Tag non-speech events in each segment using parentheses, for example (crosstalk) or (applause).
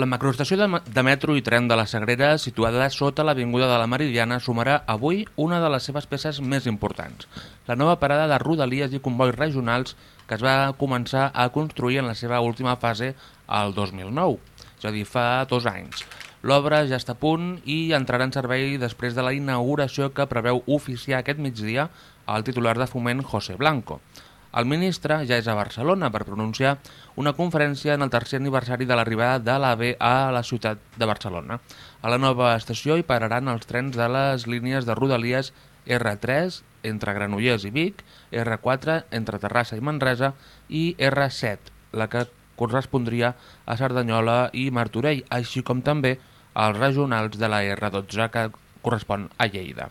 La macroestació de, de metro i tren de la Sagrera, situada sota l'Avinguda de la Meridiana, sumarà avui una de les seves peces més importants. La nova parada de rodalies i convois regionals que es va començar a construir en la seva última fase al 2009, és a dir, fa dos anys. L'obra ja està a punt i entrarà en servei després de la inauguració que preveu oficiar aquest migdia el titular de foment José Blanco. El ministre ja és a Barcelona per pronunciar una conferència en el tercer aniversari de l'arribada de l'AVE a la ciutat de Barcelona. A la nova estació hi pararan els trens de les línies de rodalies R3 entre Granollers i Vic, R4 entre Terrassa i Manresa i R7, la que correspondria a Cerdanyola i Martorell, així com també els regionals de la R12 que correspon a Lleida.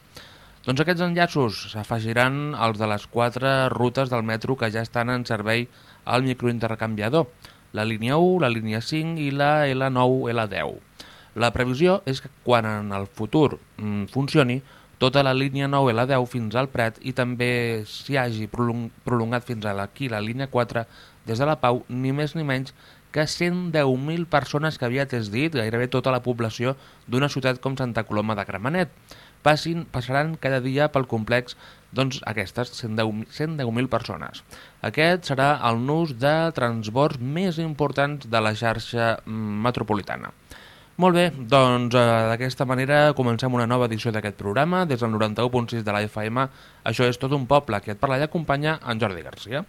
Doncs aquests enllaços s'afegiran als de les quatre rutes del metro que ja estan en servei al microintercanviador, la línia 1, la línia 5 i la L9, L10. La previsió és que quan en el futur mm, funcioni tota la línia 9 L10 fins al Prat i també s'hi hagi prolongat fins a aquí la línia 4 des de la Pau, ni més ni menys que 110.000 persones que havia és dit, gairebé tota la població d'una ciutat com Santa Coloma de Gramenet passin, passaran cada dia pel complex doncs, aquestes 110.000 110 persones. Aquest serà el nus de transbords més importants de la xarxa metropolitana. Molt bé, doncs eh, d'aquesta manera comencem una nova edició d'aquest programa des del 91.6 de la FM. Això és tot un poble que et parla i acompanya en Jordi Garcia.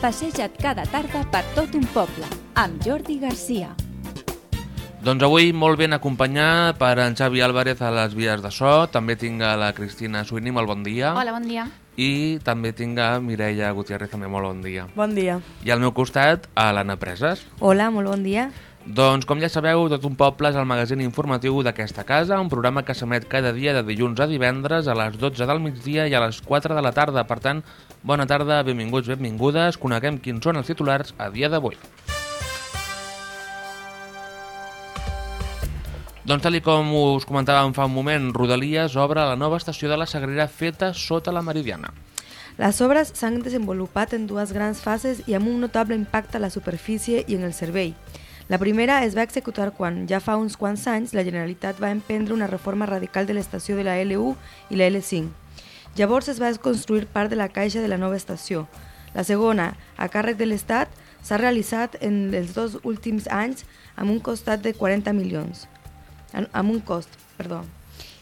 Passeja't cada tarda per tot un poble, amb Jordi Garcia. Doncs avui molt ben acompanyat per en Xavi Álvarez a les vies de so, també tinc a la Cristina Suini, molt bon dia. Hola, bon dia. I també tinc a Mireia Gutiérrez, també molt bon dia. Bon dia. I al meu costat, a l'Anna Preses. Hola, molt bon dia. Doncs, com ja sabeu, Tot un poble és el magazín informatiu d'aquesta casa, un programa que s'emet cada dia de dilluns a divendres a les 12 del migdia i a les 4 de la tarda. Per tant, Bona tarda, benvinguts, benvingudes. Coneguem quins són els titulars a dia d'avui. Doncs tal com us comentàvem fa un moment, Rodalies obre la nova estació de la Sagrera feta sota la Meridiana. Les obres s'han desenvolupat en dues grans fases i amb un notable impacte a la superfície i en el servei. La primera es va executar quan, ja fa uns quants anys, la Generalitat va emprendre una reforma radical de l'estació de la L1 i la L5, Llavors es va construir part de la caixa de la nova estació. La segona, a càrrec de l'Estat, s'ha realitzat en els dos últims anys amb un costat de 40 milions. Amb un cost, perdó.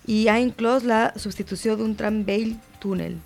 I ha inclòs la substitució d'un tram vell túnel.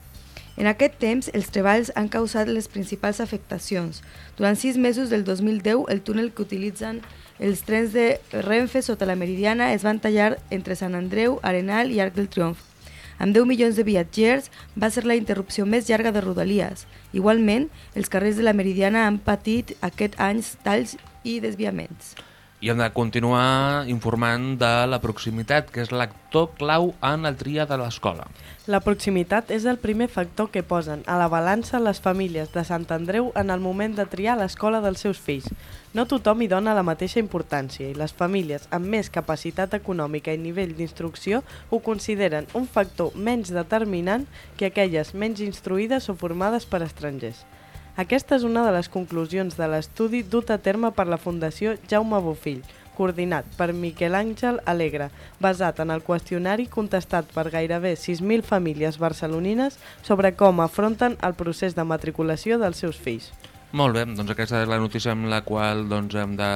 En aquest temps, els treballs han causat les principals afectacions. Durant sis mesos del 2010, el túnel que utilitzen els trens de Renfe sota la Meridiana es van tallar entre Sant Andreu, Arenal i Arc del Triomf amb 10 milions de viatgers, va ser la interrupció més llarga de Rodalies. Igualment, els carrers de la Meridiana han patit aquest anys talls i desviaments. I hem de continuar informant de la proximitat, que és l'actor clau en el tria de l'escola. La proximitat és el primer factor que posen a la balança les famílies de Sant Andreu en el moment de triar l'escola dels seus fills. No tothom hi dona la mateixa importància i les famílies amb més capacitat econòmica i nivell d'instrucció ho consideren un factor menys determinant que aquelles menys instruïdes o formades per estrangers. Aquesta és una de les conclusions de l'estudi dut a terme per la Fundació Jaume Bofill, coordinat per Miquel Àngel Alegre, basat en el qüestionari contestat per gairebé 6.000 famílies barcelonines sobre com afronten el procés de matriculació dels seus fills. Molt bé, doncs aquesta és la notícia amb la qual doncs, hem de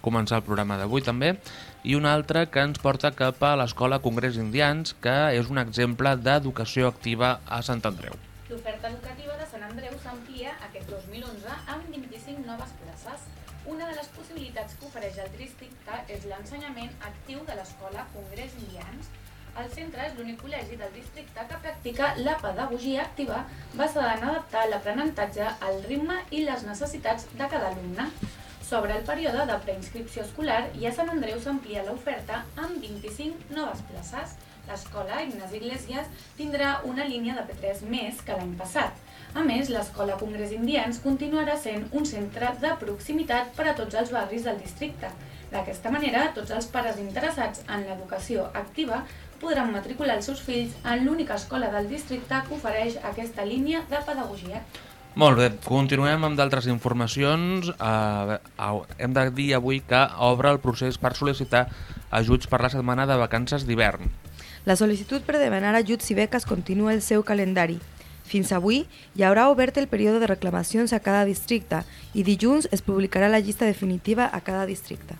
començar el programa d'avui també i una altra que ens porta cap a l'Escola Congrés Indians que és un exemple d'educació activa a Sant Andreu. L'oferta educativa de Sant Andreu s'amplia ofereix el districte és l'ensenyament actiu de l'Escola Congrés Indians. El centre és l'únic col·legi del districte que practica la pedagogia activa basada en adaptar l'aprenentatge al ritme i les necessitats de cada alumne. Sobre el període de preinscripció escolar i a Sant Andreu s'amplia l'oferta amb 25 noves places l'escola Ignasi Iglesias tindrà una línia de P3 més que l'any passat. A més, l'Escola Congrés Indians continuarà sent un centre de proximitat per a tots els barris del districte. D'aquesta manera, tots els pares interessats en l'educació activa podran matricular els seus fills en l'única escola del districte que ofereix aquesta línia de pedagogia. Molt bé, continuem amb d'altres informacions. Uh, uh, hem de dir avui que obre el procés per sol·licitar ajuts per la setmana de vacances d'hivern. La sol·licitud per demanar ajuts i beques continua el seu calendari. Fins avui hi haurà obert el període de reclamacions a cada districte i dilluns es publicarà la llista definitiva a cada districte.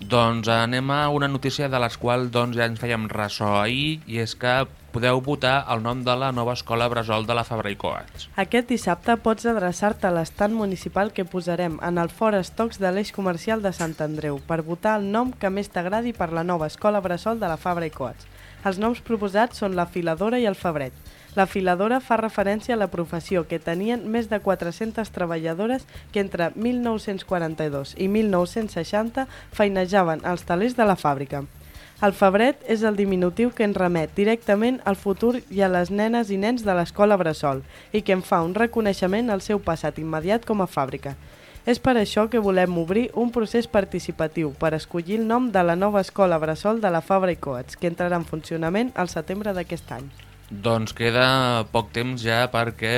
Doncs anem a una notícia de les quals doncs, ja ens fèiem ressò ahir i és que podeu votar el nom de la nova escola Bressol de la Fabra i Coats. Aquest dissabte pots adreçar-te a l'estat municipal que posarem en el fora estocs de l'eix comercial de Sant Andreu per votar el nom que més t'agradi per la nova escola Bressol de la Fabra i Coats. Els noms proposats són la filadora i el febret. La filadora fa referència a la professió que tenien més de 400 treballadores que entre 1942 i 1960 feinejaven als talers de la fàbrica. El febret és el diminutiu que ens remet directament al futur i a les nenes i nens de l'escola Bressol i que en fa un reconeixement al seu passat immediat com a fàbrica. És per això que volem obrir un procés participatiu per escollir el nom de la nova escola Bressol de la Fabra i Coats, que entrarà en funcionament al setembre d'aquest any. Doncs queda poc temps ja perquè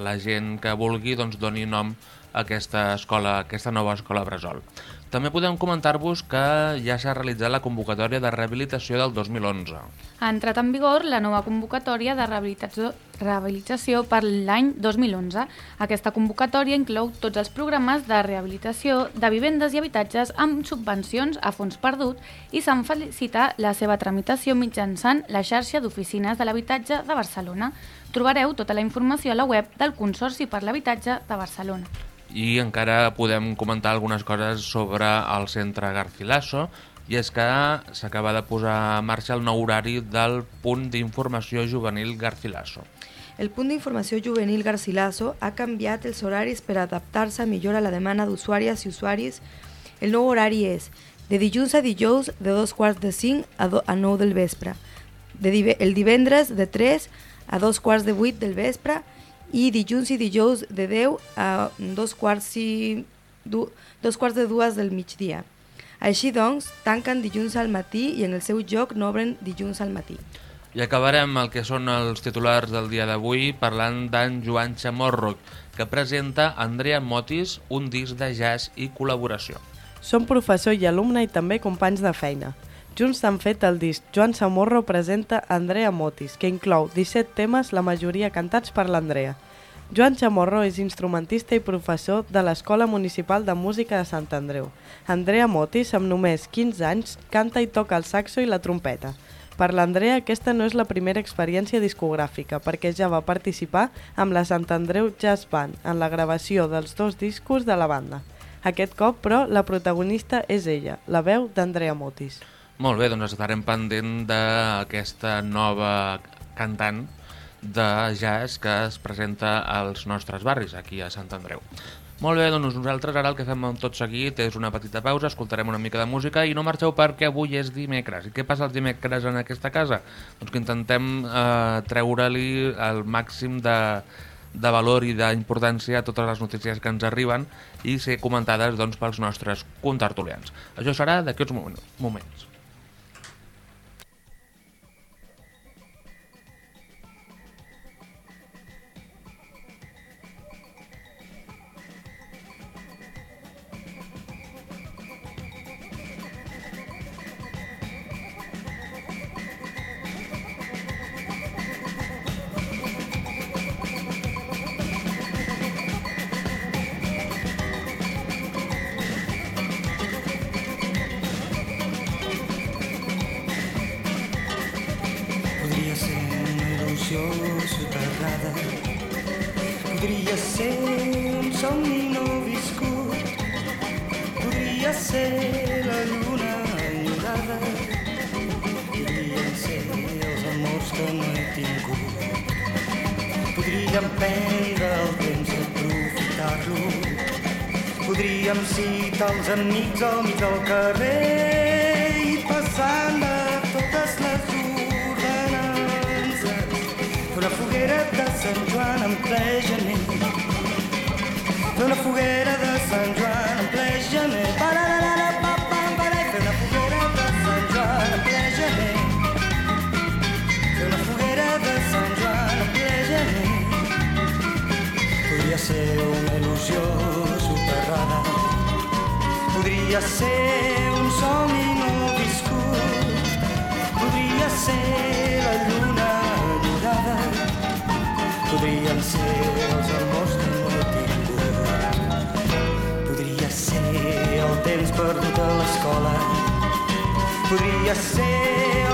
la gent que vulgui doncs, doni nom a aquesta, escola, a aquesta nova escola Bressol. També podem comentar-vos que ja s'ha realitzat la convocatòria de rehabilitació del 2011. Ha entrat en vigor la nova convocatòria de rehabilitació, per l'any 2011. Aquesta convocatòria inclou tots els programes de rehabilitació de vivendes i habitatges amb subvencions a fons perdut i se'n felicita la seva tramitació mitjançant la xarxa d'oficines de l'habitatge de Barcelona. Trobareu tota la informació a la web del Consorci per l'Habitatge de Barcelona i encara podem comentar algunes coses sobre el centre Garcilaso i és que s'acaba de posar en marxa el nou horari del punt d'informació juvenil Garcilaso. El punt d'informació juvenil Garcilaso ha canviat els horaris per adaptar-se millor a la demanda d'usuàries i usuaris. El nou horari és de dilluns a dijous de dos quarts de cinc a, do, a 9 del vespre, de el divendres de 3 a dos quarts de 8 del vespre i dilluns i dijous de 10 a dos quarts, i, du, dos quarts de dues del migdia. Així doncs, tanquen dilluns al matí i en el seu joc no obren dilluns al matí. I acabarem el que són els titulars del dia d'avui parlant d'en Joan Chamorro, que presenta Andrea Motis, un disc de jazz i col·laboració. Som professor i alumne i també companys de feina. Junts s'han fet el disc Joan Samorro presenta Andrea Motis, que inclou 17 temes, la majoria cantats per l'Andrea. Joan Chamorro és instrumentista i professor de l'Escola Municipal de Música de Sant Andreu. Andrea Motis, amb només 15 anys, canta i toca el saxo i la trompeta. Per l'Andrea, aquesta no és la primera experiència discogràfica, perquè ja va participar amb la Sant Andreu Jazz Band en la gravació dels dos discos de la banda. Aquest cop, però, la protagonista és ella, la veu d'Andrea Motis. Molt bé, doncs estarem pendent d'aquesta nova cantant de jazz que es presenta als nostres barris, aquí a Sant Andreu. Molt bé, doncs nosaltres ara el que fem tot seguit és una petita pausa, escoltarem una mica de música i no marxeu perquè avui és dimecres. I què passa els dimecres en aquesta casa? Doncs que intentem eh, treure-li el màxim de, de valor i d'importància a totes les notícies que ens arriben i ser comentades doncs, pels nostres contertulians. Això serà d'aquí uns moments. tens enmig al mig del carrer i passant a totes les ordenances. Fer una foguera de Sant Joan en ple gener. Fer una foguera de Sant Joan Podria ser un somni no viscut. Podria ser la lluna llorada. Podrien ser els amors que no he tingut. Podria ser el temps perdut a l'escola. Podria ser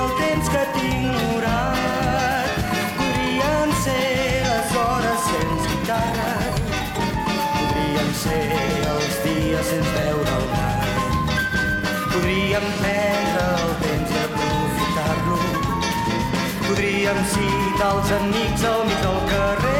Podríem prendre el temps i aprofitar-lo. Podríem citar els amics al mig del carrer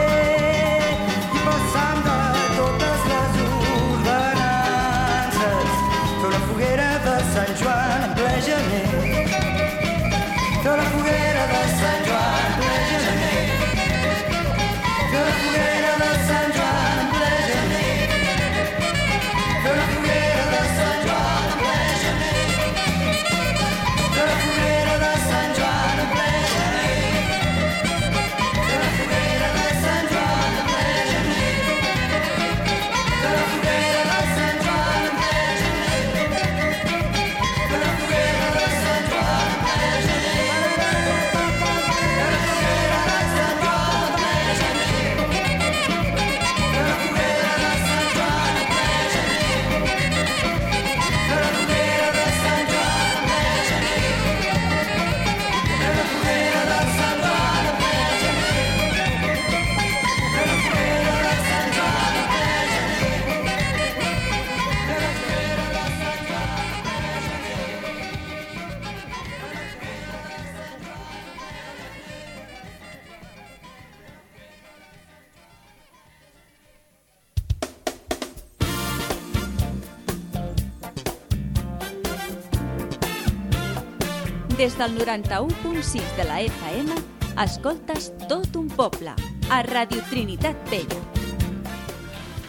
del 91.6 de la FM, escoltes tot un poble, a Radio Trinitat Vella.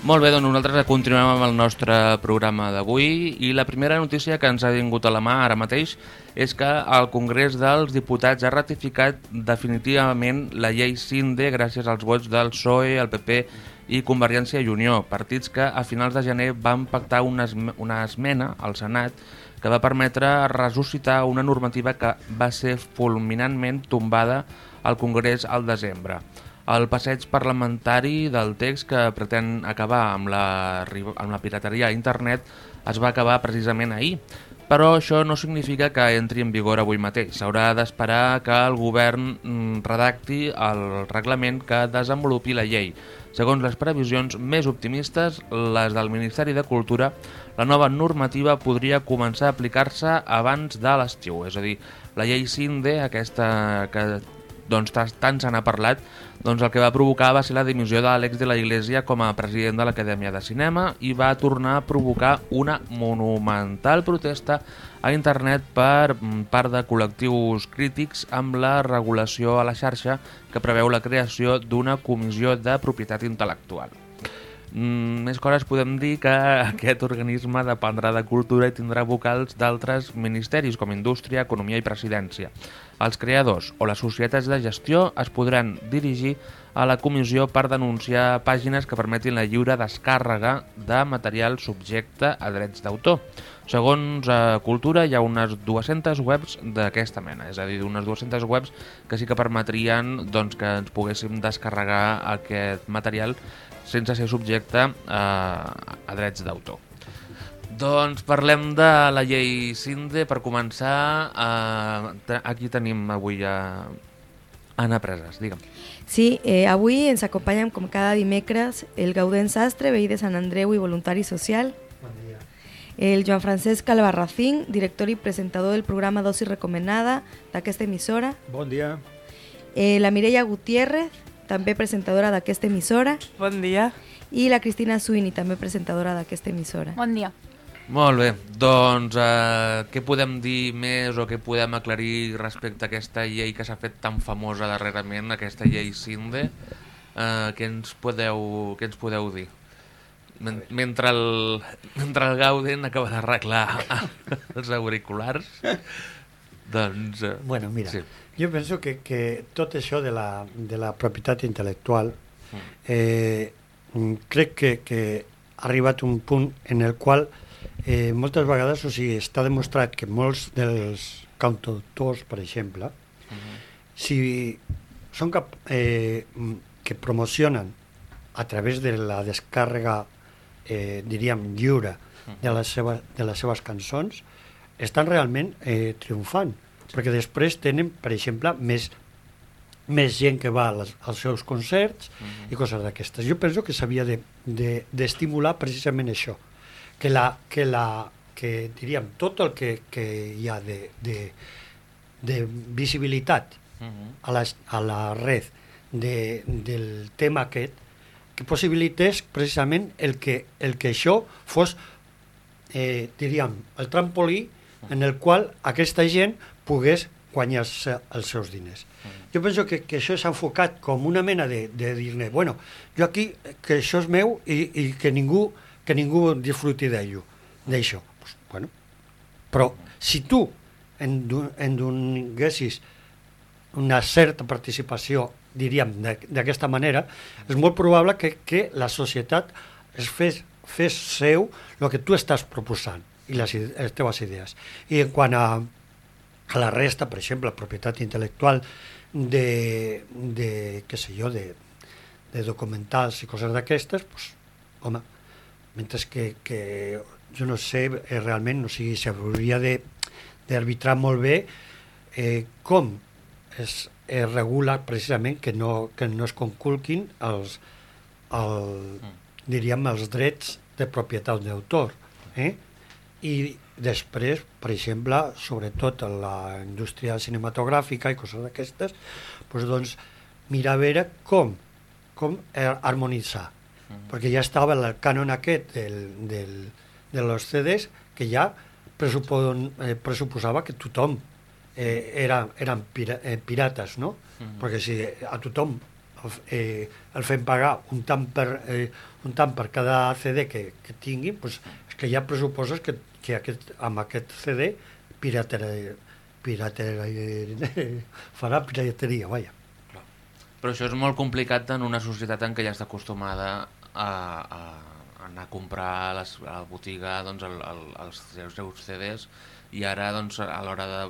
Molt bé, doncs nosaltres continuem amb el nostre programa d'avui i la primera notícia que ens ha vingut a la mà ara mateix és que el Congrés dels Diputats ha ratificat definitivament la llei CINDE gràcies als vots del PSOE, el PP i Convergència i Unió, partits que a finals de gener van pactar una esmena al Senat que va permetre ressuscitar una normativa que va ser fulminantment tombada al Congrés al desembre. El passeig parlamentari del text que pretén acabar amb la, amb la pirateria a internet es va acabar precisament ahir, però això no significa que entri en vigor avui mateix. S'haurà d'esperar que el govern mm, redacti el reglament que desenvolupi la llei. Segons les previsions més optimistes, les del Ministeri de Cultura, la nova normativa podria començar a aplicar-se abans de l'estiu. És a dir, la llei CINDE, aquesta que doncs, tant se n'ha parlat, doncs el que va provocar va ser la dimissió d'Àlex de la Iglesia com a president de l'Acadèmia de Cinema i va tornar a provocar una monumental protesta a internet per mm, part de col·lectius crítics amb la regulació a la xarxa que preveu la creació d'una comissió de propietat intel·lectual. Mm, més coses podem dir que aquest organisme dependrà de cultura i tindrà vocals d'altres ministeris com Indústria, Economia i Presidència. Els creadors o les societats de gestió es podran dirigir a la comissió per denunciar pàgines que permetin la lliure descàrrega de material subjecte a drets d'autor. Segons eh, Cultura, hi ha unes 200 webs d'aquesta mena, és a dir, unes 200 webs que sí que permetrien doncs, que ens poguéssim descarregar aquest material sense ser subjecte a, a drets d'autor. Doncs parlem de la llei CINDE. Per començar, eh, aquí tenim avui a Anna Preses, digue'm. Sí, eh, avui ens acompanyem com cada dimecres el Gaudent Sastre, veí de Sant Andreu i voluntari social. El Joan Francesc Albarracín, director i presentador del programa Dosi Recomenada d'aquesta emissora. Bon dia. Eh, la Mireia Gutiérrez, també presentadora d'aquesta emissora. Bon dia. I la Cristina Suini, també presentadora d'aquesta emissora. Bon dia. Molt bé, doncs eh, què podem dir més o què podem aclarir respecte a aquesta llei que s'ha fet tan famosa darrerament, aquesta llei CINDE? Eh, què, ens podeu, què ens podeu dir? Men mentre, el, mentre el Gauden acaba d'arreglar (laughs) els auriculars, doncs... eh, Bueno, mira, Sí. Jo penso que, que tot això de la, de la propietat intel·lectual eh, mm, crec que, que ha arribat un punt en el qual eh, moltes vegades o sigui, està demostrat que molts dels cantautors, per exemple, uh -huh. si són cap, eh, que promocionen a través de la descàrrega, eh, diríem, lliure de les, seves, de les seves cançons, estan realment eh, triomfant, perquè després tenen, per exemple, més més gent que va les, als seus concerts uh -huh. i coses d'aquestes. Jo penso que s'havia d'estimular de, de, precisament això, que, la, que, la, que diríem, tot el que, que hi ha de, de, de visibilitat uh -huh. a, la, a la red de, del tema aquest, que possibilités precisament el que, el que això fos, eh, diríem, el trampolí en el qual aquesta gent pogués guanyar-se els seus diners. Jo penso que, que això s'ha enfocat com una mena de, de dir-ne, bueno, jo aquí, que això és meu i, i que ningú que ningú disfruti d'ello, d'això. Pues, bueno, però si tu en, en donessis una certa participació, diríem, d'aquesta manera, és molt probable que, que la societat es fes, fes seu el que tu estàs proposant i les, les teves idees. I en quant a, a la resta, per exemple, propietat intel·lectual, de, de què sé jo, de, de documentals i coses d'aquestes, doncs, home, mentre que, que jo no sé eh, realment, o sigui, s'hauria d'arbitrar molt bé eh, com es, es regula precisament que no, que no es conculquin els, el, mm. diríem, els drets de propietat d'autor. Eh? I Després, per exemple, sobretot en la indústria cinematogràfica i coses d'aquestes, doncs, doncs, mirar a veure com, com harmonitzar. Mm -hmm. Perquè ja estava el cànon aquest del, del, de los CDs que ja presupon, eh, pressuposava que tothom eh, era, eren pira, eh, pirates, no? Mm -hmm. Perquè si a tothom eh, el fem pagar un tant per, eh, un tant per cada CD que, que tingui, doncs és que ja pressuposes que que aquest, amb aquest CD pirateria, pirateria, (laughs) farà pirateria, vaja. Però això és molt complicat en una societat en què ja està acostumada a, a anar a comprar a, les, a la botiga doncs, el, el, els seus CDs i ara doncs, a l'hora de,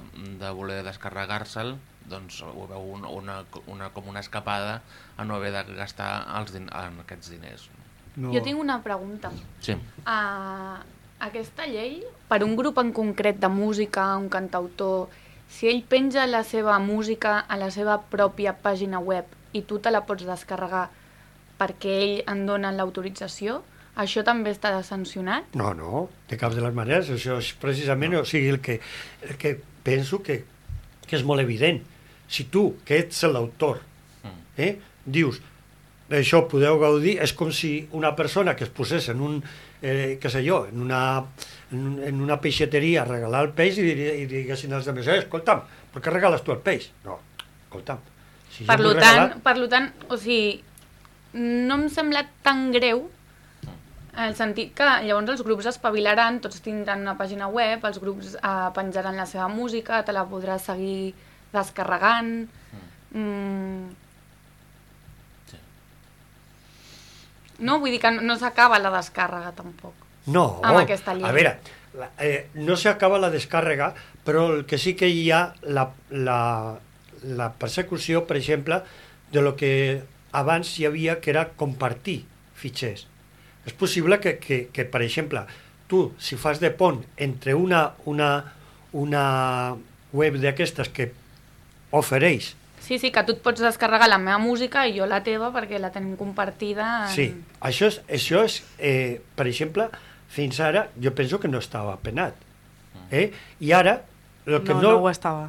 de voler descarregar-se'l doncs, ho veu una, una, una, com una escapada a no haver de gastar els din en aquests diners. No. Jo tinc una pregunta. Sí. Uh, aquesta llei, per un grup en concret de música, un cantautor, si ell penja la seva música a la seva pròpia pàgina web i tu te la pots descarregar perquè ell en dona l'autorització, això també està sancionat? No, no, de cap de les maneres. Això és precisament no. o sigui, el, que, el que penso que, que és molt evident. Si tu, que ets l'autor, eh, dius això podeu gaudir, és com si una persona que es posés en un, eh, què sé jo, en una, en, en una peixeteria regalar el peix i, i diguessin els altres, eh, escolta'm, per què regales tu el peix? No, escolta'm. Si per, lo regalar... tant, per lo tant, o sigui, no em sembla tan greu en el sentit que llavors els grups espavilaran, tots tindran una pàgina web, els grups eh, penjaran la seva música, te la podràs seguir descarregant... Mm. Mm, No, vull dir que no, no s'acaba la descàrrega, tampoc. No, amb aquesta llei. a veure, la, eh, no s'acaba la descàrrega, però el que sí que hi ha la, la, la persecució, per exemple, de lo que abans hi havia, que era compartir fitxers. És possible que, que, que per exemple, tu, si fas de pont entre una, una, una web d'aquestes que ofereix Sí, sí, que tu et pots descarregar la meva música i jo la teva perquè la tenim compartida. En... Sí, això és, això és eh, per exemple, fins ara jo penso que no estava penat. Eh? I ara... El que no, no, no ho estava.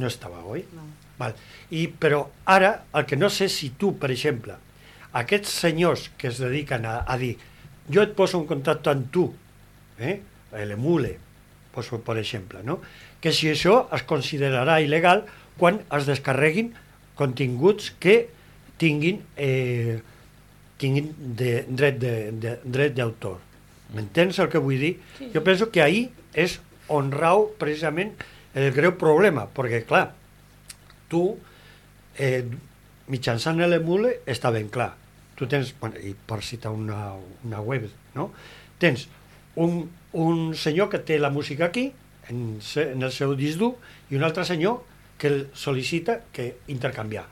No estava, oi? No. Val. I, però ara, el que no sé si tu, per exemple, aquests senyors que es dediquen a, a dir jo et poso en contacte amb tu, eh? l'emule, poso per exemple, no? que si això es considerarà il·legal quan es descarreguin continguts que tinguin, eh, tinguin de, dret de, de, d'autor. M'entens el que vull dir? Sí. Jo penso que ahir és on rau precisament el greu problema, perquè clar, tu eh, mitjançant l'emule està ben clar. tu tens, bueno, i per citar una, una web, no? tens un, un senyor que té la música aquí, en, en el seu disc dur, i un altre senyor que el sol·licita que intercanviar.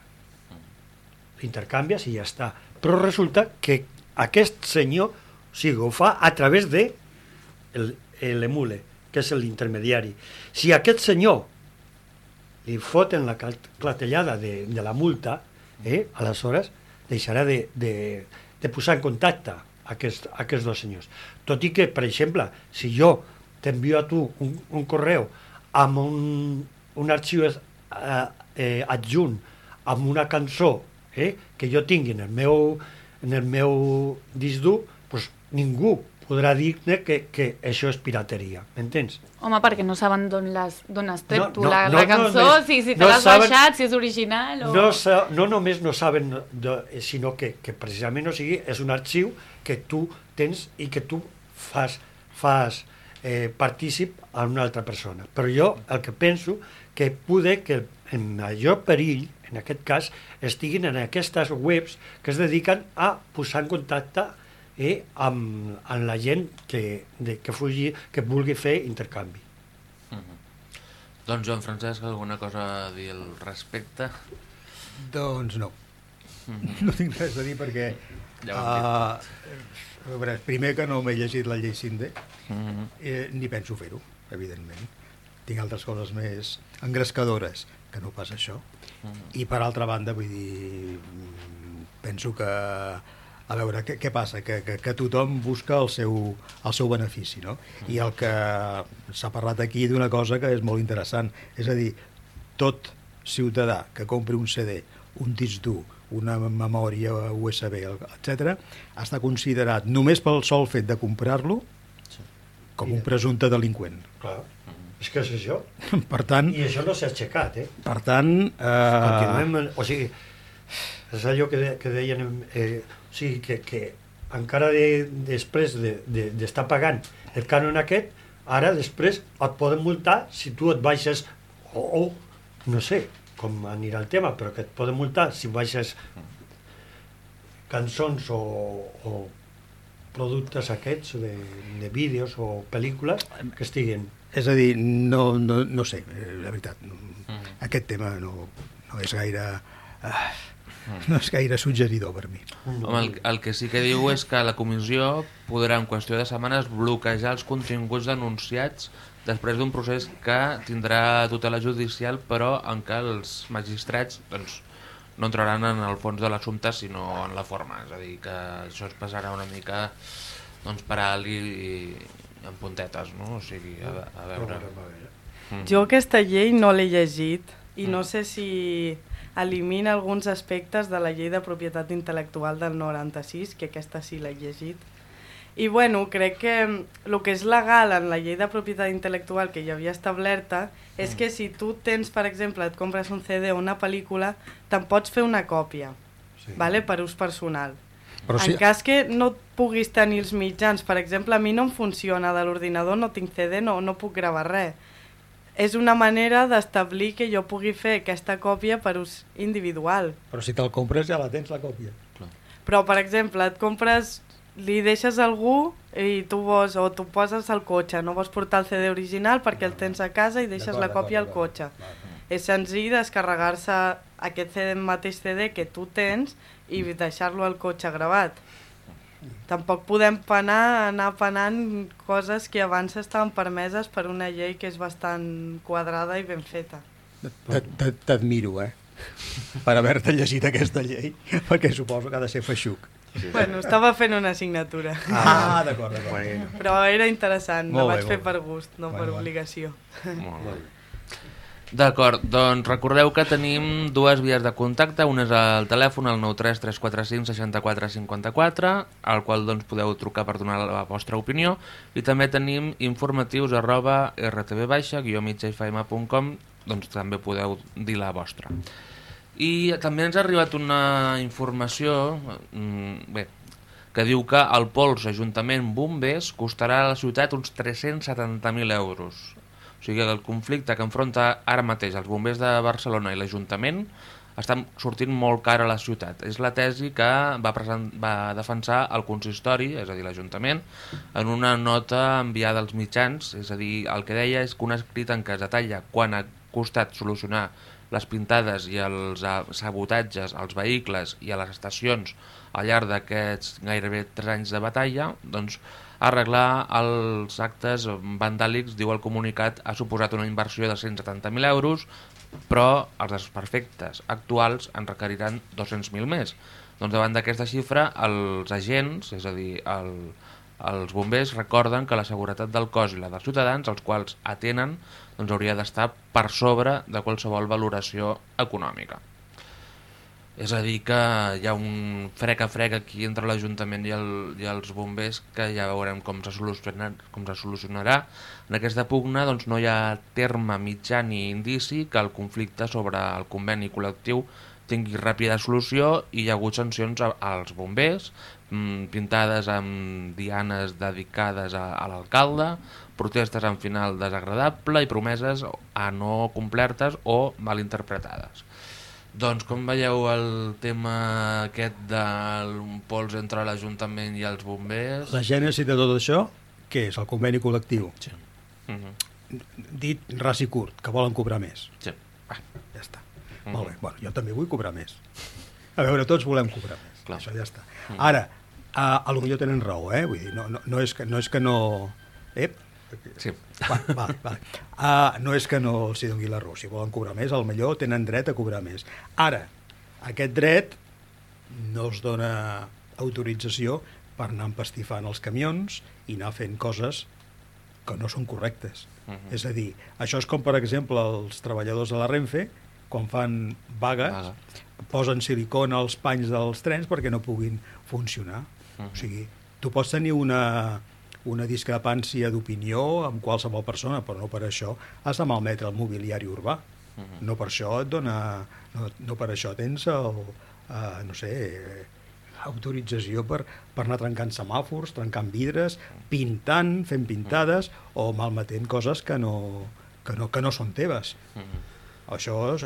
L'intercanvies i ja està. Però resulta que aquest senyor o sigui, ho fa a través de l'emule, que és l'intermediari. Si aquest senyor li foten la clatellada de, de la multa, eh, aleshores deixarà de, de, de posar en contacte aquest, aquests dos senyors. Tot i que, per exemple, si jo t'envio a tu un, un correu amb un, un arxiu eh, eh, adjunt amb una cançó eh, que jo tingui en el meu, en el meu disc dur, doncs ningú podrà dir-ne que, que això és pirateria, m'entens? Home, perquè no saben d'on has tret No, tu no, la, no la cançó, només- si, si te no l'has saben- baixat, si és original o... No, sa- no només no saben, de, sinó que, que precisament o sigui, és un arxiu que tu tens i que tu fas, fas eh, partícip a una altra persona. Però jo el que penso que poder que en major perill, en aquest cas, estiguin en aquestes webs que es dediquen a posar en contacte eh, amb, amb la gent que, de, que, fugi, que vulgui fer intercanvi. Doncs Joan Francesc, alguna cosa a dir al respecte? Doncs no. No tinc res a dir perquè... Ja uh, a veure, primer que no m'he llegit la llei Cinde, Mhm. eh, ni penso fer-ho, evidentment. Tinc altres coses més engrescadores que no pas això. I per altra banda, vull dir, mm, penso que a veure, què, què passa? Que, que, que tothom busca el seu, el seu benefici, no? I el que s'ha parlat aquí d'una cosa que és molt interessant, és a dir, tot ciutadà que compri un CD, un disc dur, una memòria USB, etc, està considerat només pel sol fet de comprar-lo com un presumpte delinqüent. Clar, és que és això. (laughs) Per tant, I això no s'ha aixecat, eh? per tant, eh, Continuem, o sigui, és allò que, de, que deien, eh, o sigui, que, que encara de, després d'estar de, de, pagant el cànon aquest, ara després et poden multar si tu et baixes, o, o no sé com anirà el tema, però que et poden multar si baixes cançons o, o productes aquests de, de vídeos o pel·lícules que estiguen és a dir, no, no, no sé, eh, la veritat, no, Mm. aquest tema no, no és gaire... Ah, no és gaire suggeridor per mi. Home, el, el que sí que diu és que la comissió podrà en qüestió de setmanes bloquejar els continguts denunciats després d'un procés que tindrà tutela judicial però en què els magistrats doncs, no entraran en el fons de l'assumpte sinó en la forma, és a dir que això es passarà una mica doncs, per alt i, i en puntetes, no? O sigui, a, a veure... Mm. Jo aquesta llei no l'he llegit i no sé si elimina alguns aspectes de la llei de propietat intel·lectual del 96, que aquesta sí l'he llegit. I bueno, crec que el que és legal en la llei de propietat intel·lectual que hi havia establerta és que si tu tens, per exemple, et compres un CD o una pel·lícula, te'n pots fer una còpia, Sí. vale? per ús personal. Però en sí, cas que no puguis tenir els mitjans, per exemple, a mi no em funciona de l'ordinador, no tinc CD, no, no puc gravar res. És una manera d'establir que jo pugui fer aquesta còpia per ús individual. però si te'l compres ja la tens, la còpia. Però, per exemple, et compres, li deixes a algú i tu vols, o tu poses al cotxe, no vols portar el CD original perquè el tens a casa i deixes la còpia al cotxe. Val, val. És senzill descarregar-se aquest CD, mateix CD que tu tens i deixar-lo al cotxe gravat. Tampoc podem penar, anar penant coses que abans estaven permeses per una llei que és bastant quadrada i ben feta. T'admiro, eh? Per haver-te llegit aquesta llei, perquè suposo que ha de ser feixuc. Bueno, estava fent una assignatura, Ah, d'acord, d'acord. Bueno, però era interessant, la Molt bé, vaig fer bé. per gust, no Bueno, per obligació. Molt bé. D'acord, doncs recordeu que tenim dues vies de contacte, una és el telèfon, el 93345 64 54, al qual doncs, podeu trucar per donar la vostra opinió, i també tenim informatius arroba rtb-mitjafm.com, doncs també podeu dir la vostra. I també ens ha arribat una informació, mm, bé, que diu que el pols Ajuntament Bombers costarà a la ciutat uns 370.000 euros. O sigui el conflicte que enfronta ara mateix els bombers de Barcelona i l'Ajuntament està sortint molt car a la ciutat. És la tesi que va, present, va defensar el consistori, és a dir, l'Ajuntament, en una nota enviada als mitjans, és a dir, el que deia és que un escrit en què es detalla quan ha costat solucionar les pintades i els sabotatges als vehicles i a les estacions al llarg d'aquests gairebé 3 anys de batalla, doncs arreglar els actes vandàlics, diu el comunicat, ha suposat una inversió de 170.000 euros, però els desperfectes actuals en requeriran 200.000 més. Doncs davant d'aquesta xifra, els agents, és a dir, el, els bombers recorden que la seguretat del cos i la dels ciutadans, els quals atenen, doncs hauria d'estar per sobre de qualsevol valoració econòmica. És a dir que hi ha un frec a frec aquí entre l'Ajuntament i, el, i els bombers que ja veurem com se, solucionarà, com se solucionarà. En aquesta pugna doncs, no hi ha terme mitjà ni indici que el conflicte sobre el conveni col·lectiu tingui ràpida solució i hi ha hagut sancions als bombers, mm, pintades amb dianes dedicades a, a l'alcalde, protestes en final desagradable i promeses a no complertes o malinterpretades. Doncs com veieu el tema aquest del pols entre l'Ajuntament i els bombers? La gènesi de tot això, què és? El conveni col·lectiu. Sí. Uh -huh. Dit ras i curt, que volen cobrar més. Sí. Ah, ja està. Uh -huh. Molt bé. Bueno, jo també vull cobrar més. A veure, tots volem cobrar més. Clar. Això ja està. Uh -huh. Ara, a, a lo millor tenen raó, eh? Vull dir, no, no, no, és, que, no és que no... Ep, Sí. Va, va, va. Uh, no és que no els hi doni la raó, si volen cobrar més, al millor tenen dret a cobrar més. Ara, aquest dret no els dona autorització per anar empastifant els camions i anar fent coses que no són correctes. Uh -huh. És a dir, això és com, per exemple, els treballadors de la Renfe, quan fan vagues, Vaga. posen silicona als panys dels trens perquè no puguin funcionar. Uh -huh. O sigui, tu pots tenir una, una discrepància d'opinió amb qualsevol persona, però no per això has de malmetre el mobiliari urbà. Uh -huh. No per això et dona... No, no per això tens el, uh, no sé, autorització per, per anar trencant semàfors, trencant vidres, pintant, fent pintades o malmetent coses que no, que no, que no són teves. -huh. Això és,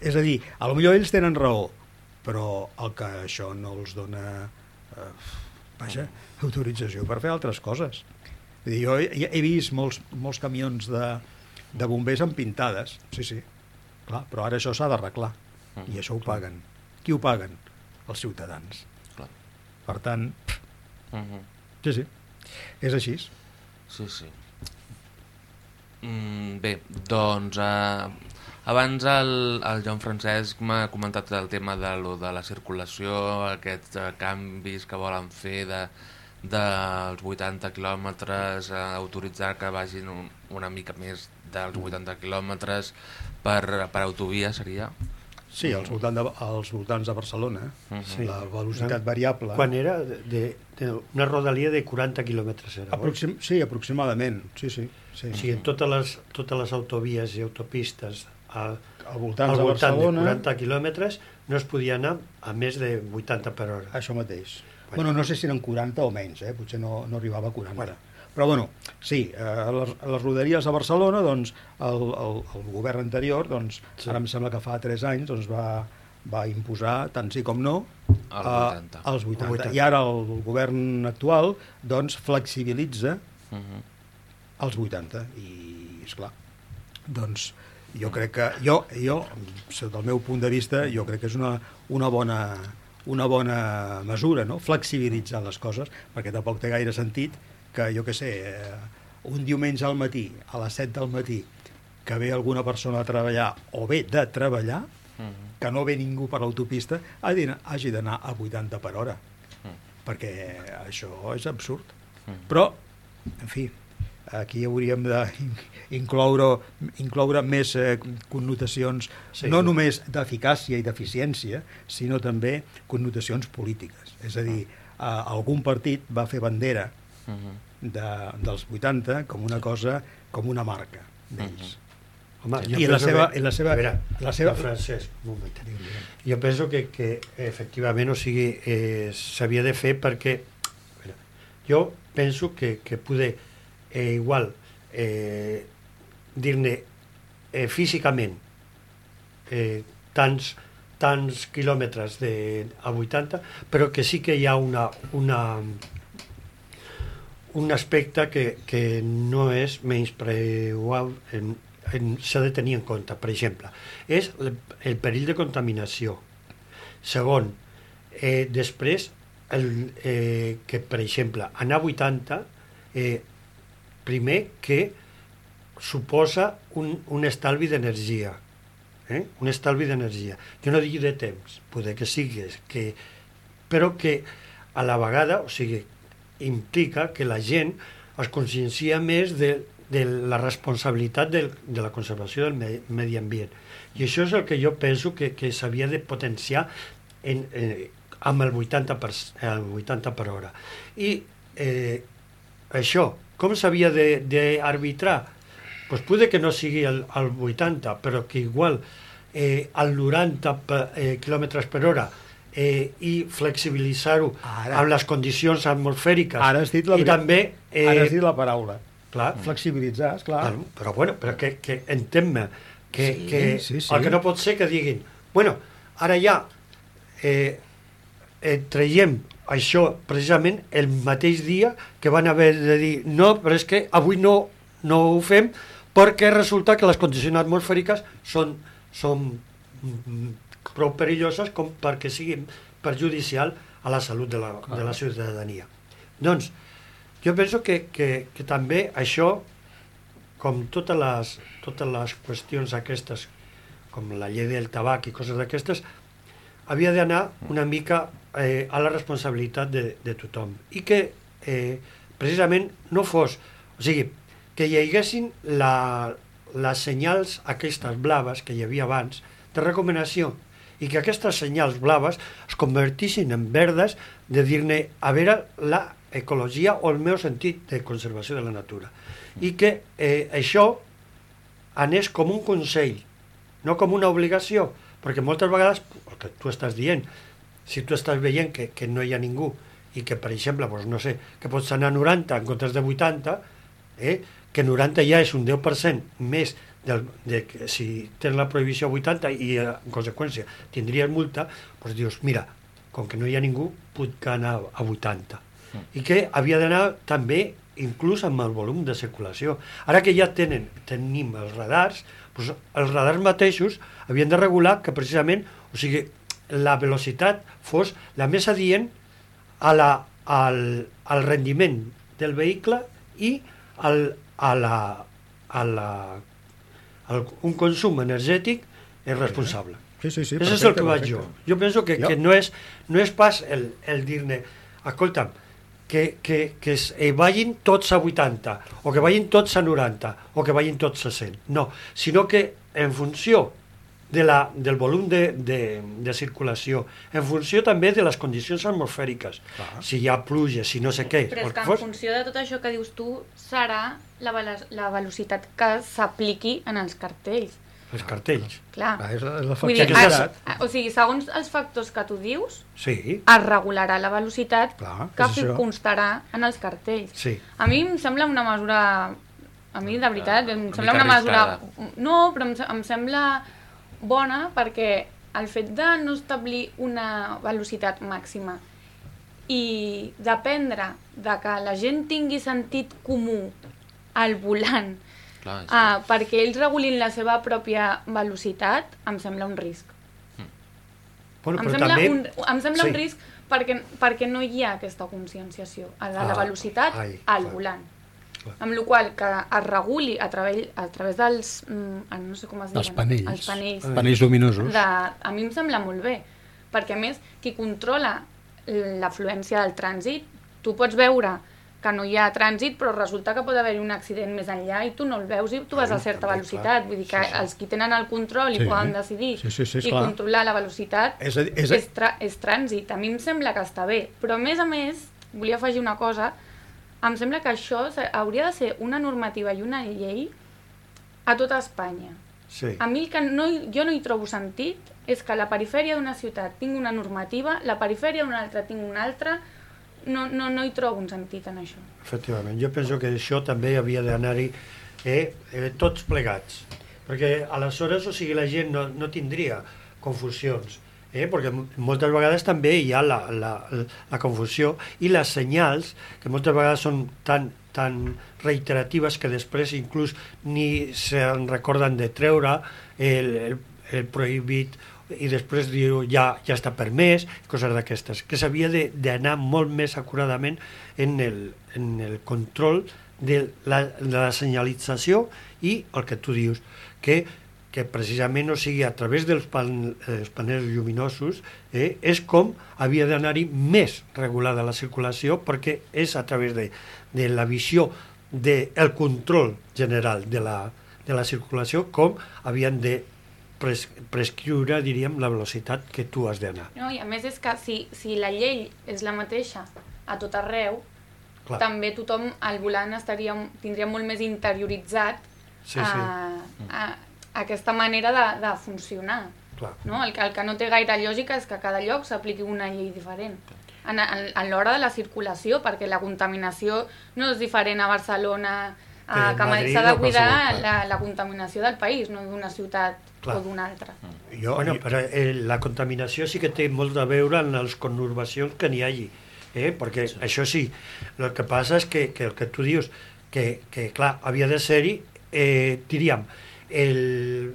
és a dir, a lo millor ells tenen raó, però el que això no els dona eh, vaja, autorització per fer altres coses. Vull dir, jo he, he vist molts, molts camions de, de bombers amb pintades, sí, sí, clar, però ara això s'ha d'arreglar i això ho paguen. Qui ho paguen? Els ciutadans. Clar. Per tant, Uh -huh. sí, sí, és així. Sí, sí. Mm, bé, doncs eh, abans el, el Joan Francesc m'ha comentat el tema de, lo de la circulació, aquests eh, canvis que volen fer de dels 80 quilòmetres, eh, autoritzar que vagin un, una mica més dels 80 quilòmetres per, per autovia seria? Sí, als, voltant de, als voltants de Barcelona, Mhm. sí. la velocitat variable... Quan era de, de, una rodalia de 40 quilòmetres era, oi? Aproxim, sí, aproximadament, sí, sí. sí. O sigui, en totes les, totes les autovies i autopistes a, Al voltant al de voltant de Barcelona, 40 quilòmetres no es podia anar a més de 80 per hora. això mateix. Bueno, no sé si eren 40 o menys, eh? potser no, no arribava a 40. Bueno. Però bueno, sí, eh, a, les, a les roderies de Barcelona, doncs, el, el, el govern anterior, doncs, Sí. ara em sembla que fa 3 anys, doncs, va, va imposar, tant sí com no, Als a- 80. als 80. 80. I ara el govern actual doncs, flexibilitza Uh -huh. als 80 i, és clar doncs jo crec que jo, jo sota el meu punt de vista jo crec que és una, una bona una bona mesura, no? flexibilitzar les coses, perquè tampoc té gaire sentit que, jo que sé, eh, un diumenge al matí, a les 7 del matí, que ve alguna persona a treballar o ve de treballar, Uh -huh. que no ve ningú per l'autopista, hagi d'anar- a 80 per hora, perquè això és absurd. Però, en fi, aquí hauríem d'incloure incloure més eh, connotacions, Sí. sí. no només d'eficàcia i d'eficiència, sinó també connotacions polítiques. És a dir, eh, algun partit va fer bandera Uh -huh. de, dels 80 com una cosa, com una marca d'ells. Home, jo I la seva- que- la seva- A veure, la seva- Francesc, un moment. Jo penso que, que efectivament, o sigui, eh, s'havia de fer perquè... veure, jo penso que, que poder eh, igual eh, dir-ne eh, físicament eh, tants tants quilòmetres de, a 80, però que sí que hi ha una, una, un aspecte que, que no és menys s'ha de tenir en compte. Per exemple, és el, el perill de contaminació. Segon, eh, després, el, eh, que per exemple, anar a 80, eh, primer que suposa un, un estalvi d'energia, eh? un estalvi d'energia. Jo no dic de temps, poder que sigues, que, però que a la vegada, o sigui, implica que la gent es consciencia més de, de la responsabilitat de, de la conservació del me, medi ambient. I això és el que jo penso que, que s'havia de potenciar en, eh, amb el 80 per, el 80 per hora. I eh, això, com s'havia d'arbitrar? Pues puede que no sigui el, el 80, però que igual eh, el 90 per, eh, quilòmetres per hora eh, i flexibilitzar-ho amb les condicions atmosfèriques Ara has dit la, i també eh, Ara has dit la paraula. clar, Flexibilitzar, esclar. Claro, però bueno, però que, que entén-me que, Sí, que sí, sí. el que no pot ser que diguin bueno, ara ja eh, eh, traiem això precisament el mateix dia que van haver de dir no, però és que avui no, no ho fem perquè resulta que les condicions atmosfèriques són, són mm, prou perilloses com perquè siguin perjudicial a la salut de la, de la ciutadania. Doncs, jo penso que, que, que també això, com totes les, totes les qüestions aquestes, com la llei del tabac i coses d'aquestes, havia d'anar una mica eh, a la responsabilitat de, de tothom. I que eh, precisament no fos, o sigui, que hi haguessin la, les senyals aquestes blaves que hi havia abans de recomanació i que aquestes senyals blaves es convertissin en verdes de dir-ne a veure la ecologia o el meu sentit de conservació de la natura i que eh, això anés com un consell no com una obligació perquè moltes vegades, el que tu estàs dient si tu estàs veient que, que no hi ha ningú i que, per exemple, doncs, no sé, que pots anar a 90 en comptes de 80, eh, que 90 ja és un 10% més del, de si tens la prohibició a 80 i eh, en conseqüència tindries multa, doncs dius, mira, com que no hi ha ningú, puc anar a 80. I que havia d'anar també inclús amb el volum de circulació. Ara que ja tenen, tenim els radars, doncs els radars mateixos havien de regular que precisament, o sigui, la velocitat fos la més adient a la, al, al rendiment del vehicle i al, a la, a la, al, un consum energètic és responsable. Sí, sí, sí. Això és el perfecte, que vaig perfecte. jo. Jo penso que, Jo- que no, és, no és pas el, el dir-ne escolta'm, que, que, que es, eh, vagin tots a 80, o que vagin tots a 90, o que vagin tots a 100. No, sinó que en funció de la, del volum de, de, de circulació, en funció també de les condicions atmosfèriques, Clar. si hi ha pluja, si no sé què, Però és que en fos, funció de tot això que dius tu, serà la, la velocitat que s'apliqui en els cartells. els cartells. Clar. Clar, és, la- és la Vull dir, es, o sigui, segons els factors que tu dius, Sí, es regularà la velocitat Clar, que constarà en els cartells. sí. A mi em sembla una mesura... A mi, de veritat, em sembla una mesura... No, però em, em sembla bona perquè el fet de no establir una velocitat màxima i dependre de que la gent tingui sentit comú al volant Clar, és ah, perquè ells regulin la seva pròpia velocitat, em sembla un risc. Bueno, Em però sembla, també... un, em sembla sí. un risc perquè, perquè no hi ha aquesta conscienciació a la, Ah, la velocitat ai, al clar. volant. Clar. Amb la qual que es reguli a través, a través dels... Mm, ah, no sé com es Dels diuen. panells. Els panells. Panells luminosos. De, a mi em sembla molt bé, perquè a més, qui controla l'afluència del trànsit, tu pots veure que no hi ha trànsit, però resulta que pot haver-hi un accident més enllà i tu no el veus i tu vas a Clar, certa velocitat. clar. Vull dir que Sí, sí. els qui tenen el control i Sí. poden decidir Sí, sí, sí, i esclar. controlar la velocitat És és és, és trànsit. A mi em sembla que està bé, però a més a més, volia afegir una cosa, em sembla que això hauria de ser una normativa i una llei a tota Espanya. Sí. A mi el que no, jo no hi trobo sentit és que la perifèria d'una ciutat tingui una normativa, la perifèria d'una altra tingui una altra, no, no, no hi trobo un sentit en això. Efectivament, jo penso que això també havia d'anar-hi eh, eh, tots plegats, perquè aleshores, o sigui, la gent no, no tindria confusions. Eh? Perquè moltes vegades també hi ha la, la, la confusió i les senyals, que moltes vegades són tan, tan reiteratives que després inclús ni se'n recorden de treure el, el, el prohibit i després diu ja, ja està permès, coses d'aquestes, que s'havia d'anar molt més acuradament en el, en el control de la, de la senyalització i el que tu dius, que, que precisament no sigui a través dels pan, els panels lluminosos, eh, és com havia d'anar-hi més regulada la circulació perquè és a través de, de la visió del de control general de la, de la circulació com havien de pres, prescriure, diríem, la velocitat que tu has d'anar. No, I a més és que si, si la llei és la mateixa a tot arreu, Clar. també tothom al volant estaria, tindria molt més interioritzat Sí, sí. a, a aquesta manera de, de funcionar. Clar. No? El, que, el que no té gaire lògica és que a cada lloc s'apliqui una llei diferent. En, en, en l'hora de la circulació, perquè la contaminació no és diferent a Barcelona, a, Madrid Madrid s'ha de cuidar qualsevol la, la contaminació del país, no d'una ciutat Clar. o d'una altra. Jo, Bueno, jo- però eh, la contaminació sí que té molt a veure en les conurbacions que n'hi hagi, eh? perquè sí. això sí, el que passa és que, que el que tu dius, que, que clar, havia de ser-hi, eh, diríem, el,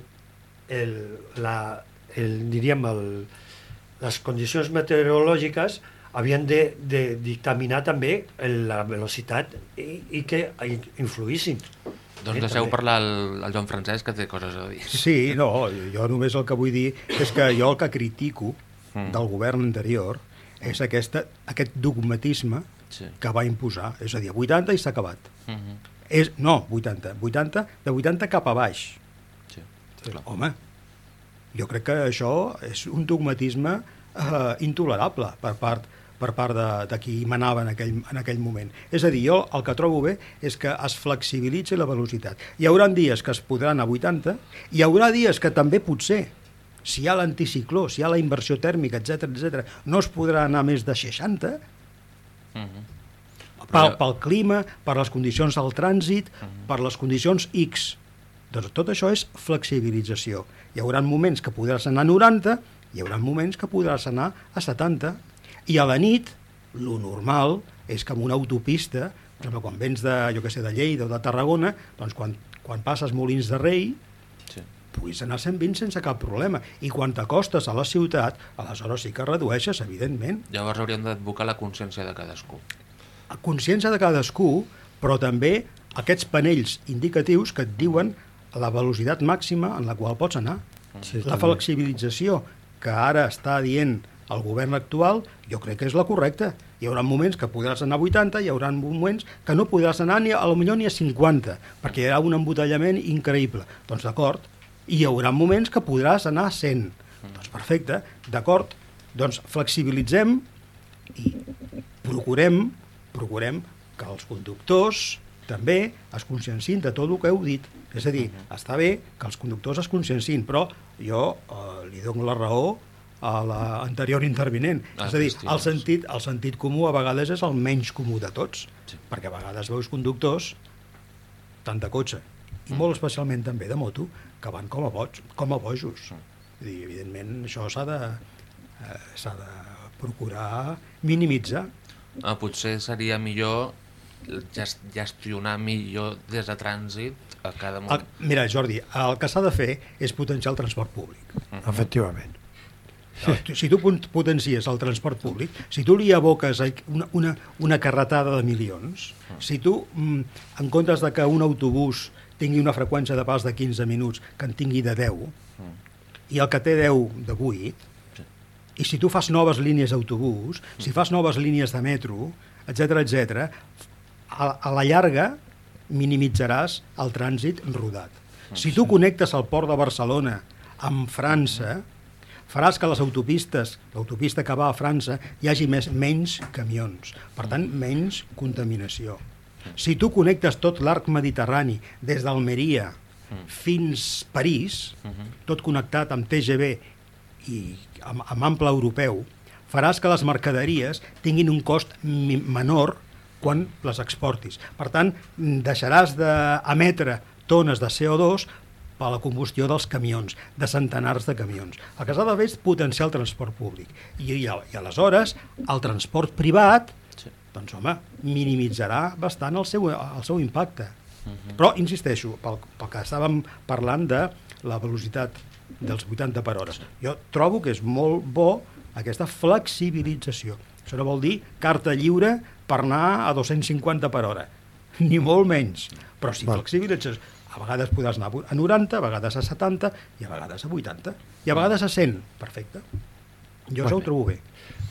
el, la, el, diríem, el, les condicions meteorològiques havien de, de dictaminar també la velocitat i, i que influïssin. Doncs Eh, deixeu també. parlar al, al Joan Francesc, que té coses a dir. Sí, no, jo només el que vull dir és que jo el que critico Mm. del govern anterior és aquesta, aquest dogmatisme Sí. que va imposar, és a dir, 80 i s'ha acabat. Uh -huh. És, no, 80, 80, de 80 cap a baix. Clar. Home, jo crec que això és un dogmatisme eh, intolerable per part per part de, de qui manava en aquell, en aquell moment. És a dir, jo el que trobo bé és que es flexibilitzi la velocitat. Hi haurà dies que es podran a 80, hi haurà dies que també potser, si hi ha l'anticicló, si hi ha la inversió tèrmica, etc etc, no es podrà anar més de 60, Uh -huh. pel, pel clima, per les condicions del trànsit, per les condicions X. Doncs tot això és flexibilització. Hi haurà moments que podràs anar a 90, hi haurà moments que podràs anar a 70. I a la nit, lo normal és que en una autopista, per exemple, quan vens de, jo que sé, de Lleida o de Tarragona, doncs quan, quan passes Molins de Rei, Sí. puguis anar a 120 sense cap problema. I quan t'acostes a la ciutat, aleshores sí que redueixes, evidentment. Llavors hauríem d'advocar la consciència de cadascú. a consciència de cadascú, però també aquests panells indicatius que et diuen la velocitat màxima en la qual pots anar. Sí, la flexibilització que ara està dient el govern actual, jo crec que és la correcta. Hi haurà moments que podràs anar a 80, hi haurà moments que no podràs anar ni a, a lo millor ni a 50, perquè hi haurà un embotellament increïble. Doncs d'acord, hi haurà moments que podràs anar a 100. Doncs perfecte, d'acord, doncs flexibilitzem i procurem, procurem que els conductors també es consciencin de tot el que heu dit. És a dir, està bé que els conductors es consciencin, però jo eh, li dono la raó a l'anterior intervinent. Ah, és a dir, el sentit, el sentit comú a vegades és el menys comú de tots, Sí. perquè a vegades veus conductors tant de cotxe, i molt especialment també de moto, que van com a, boig, com a bojos. Vull dir, evidentment, això s'ha de, eh, de procurar minimitzar. Ah, potser seria millor gest gestionar millor des de trànsit a cada El, moment. mira, Jordi, el que s'ha de fer és potenciar el transport públic. Efectivament. Tu- Si tu potencies el transport públic, si tu li aboques una, una, una carretada de milions, si tu, mm, en comptes de que un autobús tingui una freqüència de pas de 15 minuts, que en tingui de 10, i el que té 10 de 8, i si tu fas noves línies d'autobús, si fas noves línies de metro, etc etc, a, a la llarga minimitzaràs el trànsit rodat. Si tu connectes el port de Barcelona amb França, faràs que les autopistes, l'autopista que va a França, hi hagi més, menys camions. Per tant, menys contaminació. Si tu connectes tot l'arc mediterrani des d'Almeria fins París, tot connectat amb TGV i amb, amb ample europeu, faràs que les mercaderies tinguin un cost menor quan les exportis. Per tant, deixaràs d'emetre tones de CO2 per la combustió dels camions, de centenars de camions. El que s'ha de fer és potenciar el transport públic. I, i, i aleshores, el transport privat, Sí. doncs home, minimitzarà bastant el seu, el seu impacte. Mhm. Però, insisteixo, pel, pel que estàvem parlant de la velocitat dels 80 per hora. Jo trobo que és molt bo aquesta flexibilització. Això no vol dir carta lliure per anar a 250 per hora, ni molt menys. Però si flexibilitzes, a vegades podràs anar a 90, a vegades a 70 i a vegades a 80 i a vegades a 100. Perfecte. Jo això ho trobo bé.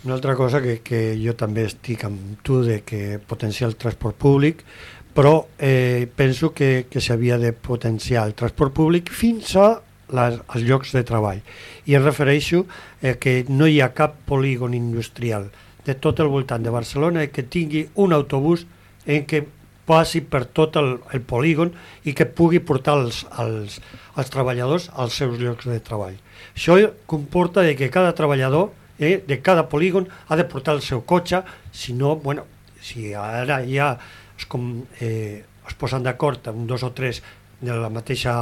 Una altra cosa que, que jo també estic amb tu de que potenciar el transport públic, però eh, penso que, que s'havia de potenciar el transport públic fins a les, als llocs de treball. I em refereixo eh, que no hi ha cap polígon industrial de tot el voltant de Barcelona que tingui un autobús en què passi per tot el, el polígon i que pugui portar els, els, els treballadors als seus llocs de treball. Això comporta de que cada treballador eh, de cada polígon ha de portar el seu cotxe, si no, bueno, si ara ja es, com, eh, es posen d'acord amb dos o tres de la mateixa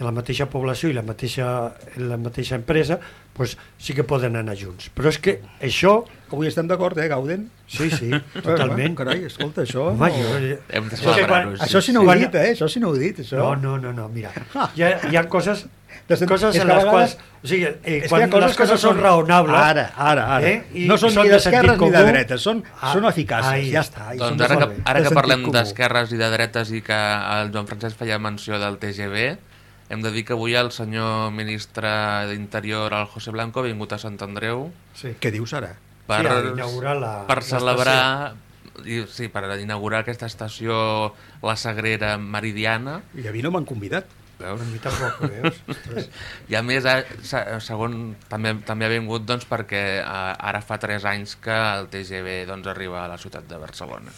de la mateixa població i la mateixa, la mateixa empresa, pues sí que poden anar junts. Però és que això, Avui estem d'acord, eh, Gauden? sí, sí, totalment. carai, escolta, això... Home, no- jo, Hem de Això quan- Això sí no ho he dit, eh? Això sí no ho he dit, això. No, no, no, no, mira, hi ha, hi ha coses, Des- coses en les vegades- quals... O sigui, eh, quan coses les coses són raonables... Ara, ara, ara. Eh? No són i ni de d'esquerres ni de dretes, són- són eficaces, ahí ja està. I Doncs són ara que, ara que parlem d'esquerres i de dretes i que el Joan Francesc feia menció del TGV, hem de dir que avui el senyor ministre d'Interior, el José Blanco, ha vingut a Sant Andreu Sí. Què dius ara? per, Sí, inaugurar la- per celebrar i, sí, per inaugurar aquesta estació La Sagrera Meridiana I a mi no m'han convidat. veus? A mi tampoc, veus? Ostres. i a més segon, també, també ha vingut doncs, perquè eh, ara fa 3 anys que el TGV doncs, arriba a la ciutat de Barcelona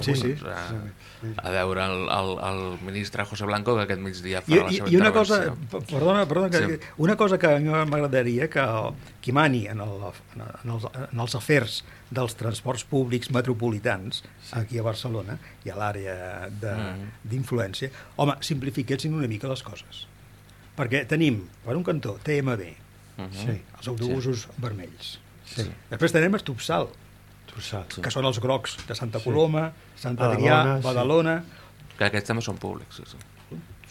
Sí, sí. doncs, a, a veure el, el, el ministre José Blanco que aquest migdia I, farà la i, seva I una cosa, perdona, perdona que, Sí. una cosa que a mi m'agradaria que qui mani en, el, en, els, en els afers dels transports públics metropolitans aquí a Barcelona i a l'àrea de- Mm. d'influència, home, simplifiquessin una mica les coses. Perquè tenim, per un cantó, TMB, Mhm. Sí, els autobusos vermells. sí, Després tenem Estupsal, tu saps. que són els grocs de Santa Sí. Coloma, Sant Adrià, Badalona, sí. Badalona, que aquests també són públics sí, sí.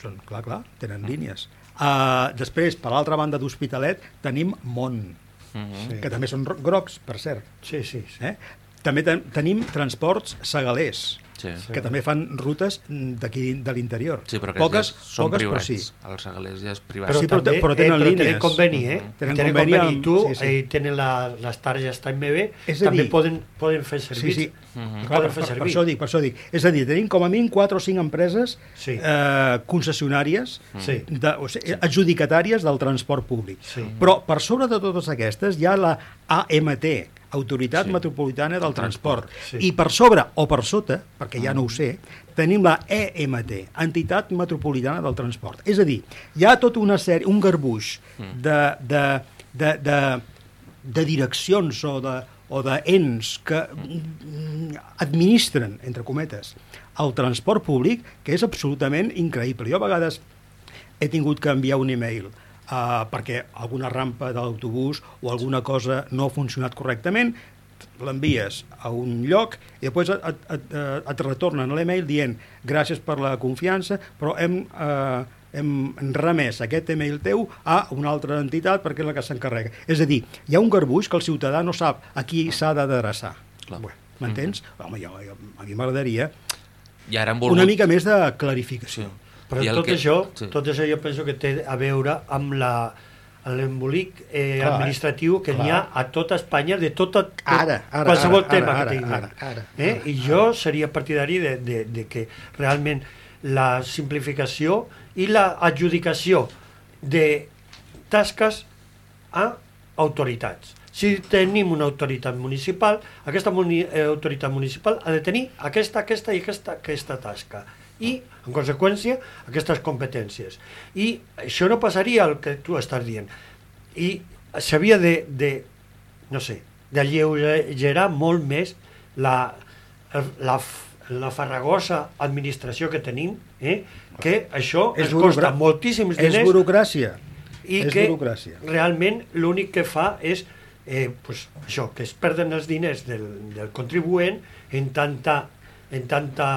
són, clar, clar, tenen línies. Uh, després, per l'altra banda d'Hospitalet, tenim Mont, Mhm. Sí. que també són ro- grocs, per cert. Sí, sí, sí. Eh? També ten tenim transports segalers, Sí. Sí. que també fan rutes mm, d'aquí de l'interior. Sí, però aquests poques, ja són poques, privats. però sí. Els segalers ja és privat. Però, Sí, però també, però tenen eh, però línies. tenen conveni, eh? Tenen Tenen conveni conveni, amb- tu, sí, sí. eh, tenen la, les targes TMB, també dir- poden, poden fer Sí, servir. sí. Mhm. Clar, Poden per, fer per, per, servir. això dic, per això dic. És a dir, tenim com a mínim 4 o 5 empreses Sí. eh, concessionàries, Sí. de, o sigui, adjudicatàries del transport públic. Sí. Però per sobre de totes aquestes hi ha la AMT, Autoritat Sí. Metropolitana del Transport. Sí. I per sobre o per sota, perquè ja no ho sé, tenim la EMT, Entitat Metropolitana del Transport. És a dir, hi ha tota una sèrie, un garbuix de, de, de, de, de direccions o de o d'ens que mm, administren, entre cometes, el transport públic, que és absolutament increïble. Jo a vegades he tingut que enviar un e-mail uh, perquè alguna rampa de l'autobús o alguna cosa no ha funcionat correctament, l'envies a un lloc i després et, et, et, et retornen l'email dient gràcies per la confiança, però hem, eh, hem remès aquest email teu a una altra entitat perquè és la que s'encarrega. És a dir, hi ha un garbuix que el ciutadà no sap a qui s'ha d'adreçar. Bueno, M'entens? Home, jo, jo, a mi m'agradaria I ara volgut... una mica més de clarificació. Sí. Però tot, que- això, sí. tot això jo penso que té a veure amb la l'embolic eh, Clar, administratiu que n'hi ha a tota Espanya de tota, tot, Ara, ara, qualsevol ara, tema ara, que tinguin. ara, ara, eh? I jo seria partidari de, de, de que realment la simplificació i la adjudicació de tasques a autoritats. Si tenim una autoritat municipal, aquesta muni eh, autoritat municipal ha de tenir aquesta, aquesta i aquesta, aquesta tasca i, en conseqüència, aquestes competències. I això no passaria el que tu estàs dient. I s'havia de, de, no sé, d'alleugerar molt més la, la, la farragosa administració que tenim, eh, que això És es costa moltíssims És diners burocràcia. i és que burocràcia. realment l'únic que fa és eh, pues, això, que es perden els diners del, del contribuent en, tanta, en, tanta,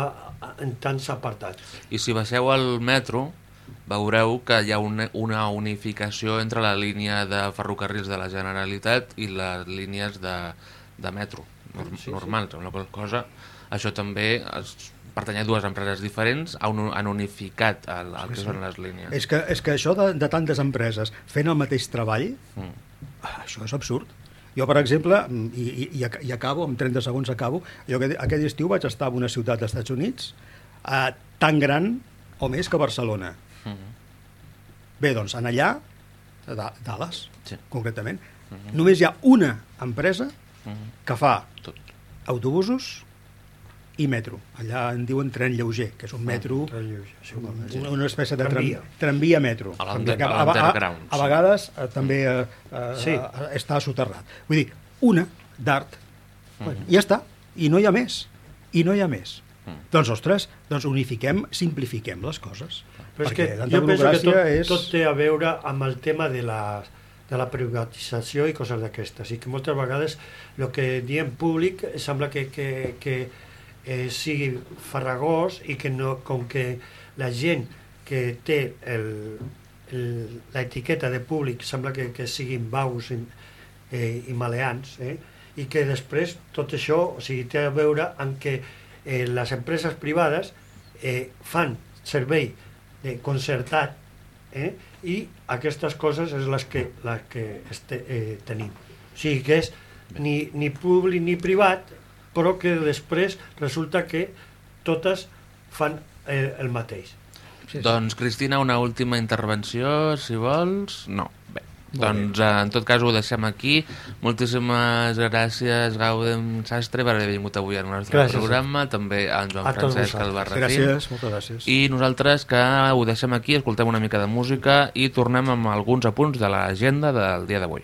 en tants apartats. I si baixeu al metro, veureu que hi ha una, una unificació entre la línia de ferrocarrils de la Generalitat i les línies de, de metro, nor sí, normals, amb la qual cosa això també es, pertany a dues empreses diferents, han, han unificat el, el que són les línies. És que, és que això de, de tantes empreses fent el mateix treball, Mm. això és absurd. Jo, per exemple, i, i, i ac- i acabo, amb 30 segons acabo, jo aquest, aquest estiu vaig estar en una ciutat dels Estats Units eh, tan gran o més que Barcelona. Mhm. Bé, doncs, en allà, a Da- Dallas, Sí. concretament, només hi ha una empresa Mhm. que fa Tot. autobusos i metro. Allà en diuen tren lleuger, que és un metro, Sí, una, una espècie de Tramvia. tramvia, metro. A a a, a, sí. vegades eh, també eh, eh, Sí. eh, està soterrat. Vull dir, una d'art, bueno, ja està, i no hi ha més, i no hi ha més. Doncs, ostres, doncs unifiquem, simplifiquem les coses. Però és que jo penso que tot, és... tot té a veure amb el tema de la, de la privatització i coses d'aquestes. I que moltes vegades el que diem públic sembla que, que, que eh, sigui farragós i que no, com que la gent que té l'etiqueta de públic sembla que, que siguin baus i, eh, i maleants, eh? i que després tot això o sigui, té a veure amb que eh, les empreses privades eh, fan servei de concertat eh? i aquestes coses és les que, les que este, eh, tenim. O sigui que és ni, ni públic ni privat, però que després resulta que totes fan eh, el mateix. Sí, sí. Doncs, Cristina, una última intervenció, si vols. No. Bé. Doncs, eh, en tot cas, ho deixem aquí. Moltíssimes gràcies, Gaudem Sastre, per haver vingut avui al nostre Gràcies. programa. També a en Joan A Francesc. Albarracín. Gràcies, moltes gràcies. I nosaltres que ho deixem aquí, escoltem una mica de música i tornem amb alguns apunts de l'agenda del dia d'avui.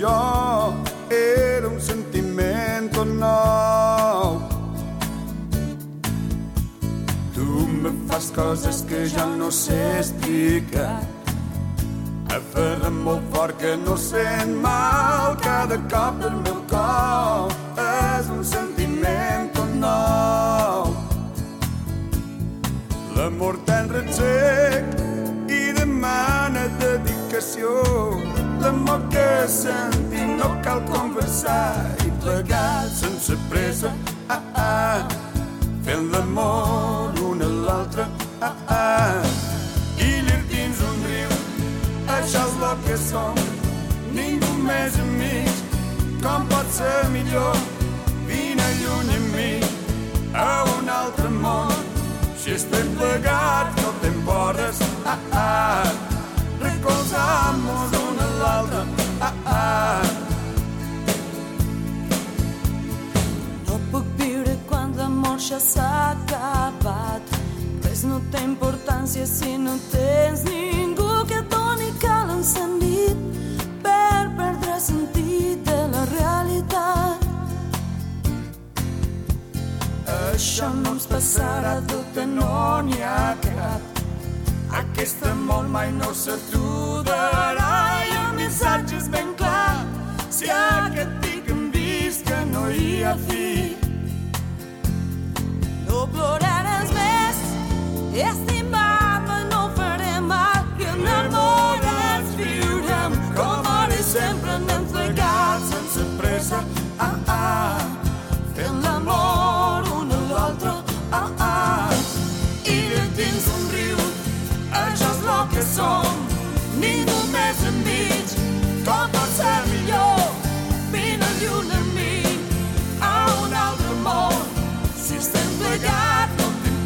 Jo. Era un sentiment nou. Tu me fas coses que ja no sé explicar. Aferra molt fort que no sent mal cada cop del meu cor. És un sentiment nou. L'amor tan retzec i demana dedicació. L'amor que sentim no cal conversar i plegar sense pressa. Ah, ah, fent l'amor un a l'altre. Ah, ah, i llir dins un riu. Això és el que som, ningú més amics. Com pot ser millor? Vine lluny amb mi a un altre món. Si estem plegats no t'emporres, ah, ah. Recolzam-nos un l'altre, ah, ah. No puc viure quan l'amor ja s'ha acabat. Res no té importància si no tens ningú que doni cal encendit per perdre sentit de la realitat. Això no ens passarà, dubte no n'hi ha cap. Aquest amor mai no s'aturarà el missatge és ben clar. Si aquest pic hem vist que no hi ha fi, No ploraràs més, estimar-me no faré mal i enamorats viurem com ara i sempre anem plegats sense pressa, ah, ah. fent l'amor un a l'altre, ah, ah. I dins un riu, això és el que som,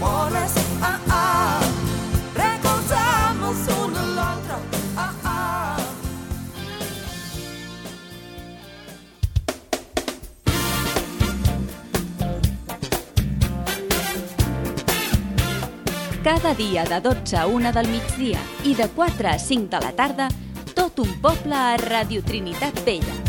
amores, ah ah. Recolzamos uno a ah ah. Cada dia de 12 a 1 del migdia i de 4 a 5 de la tarda, tot un poble a Radio Trinitat Vella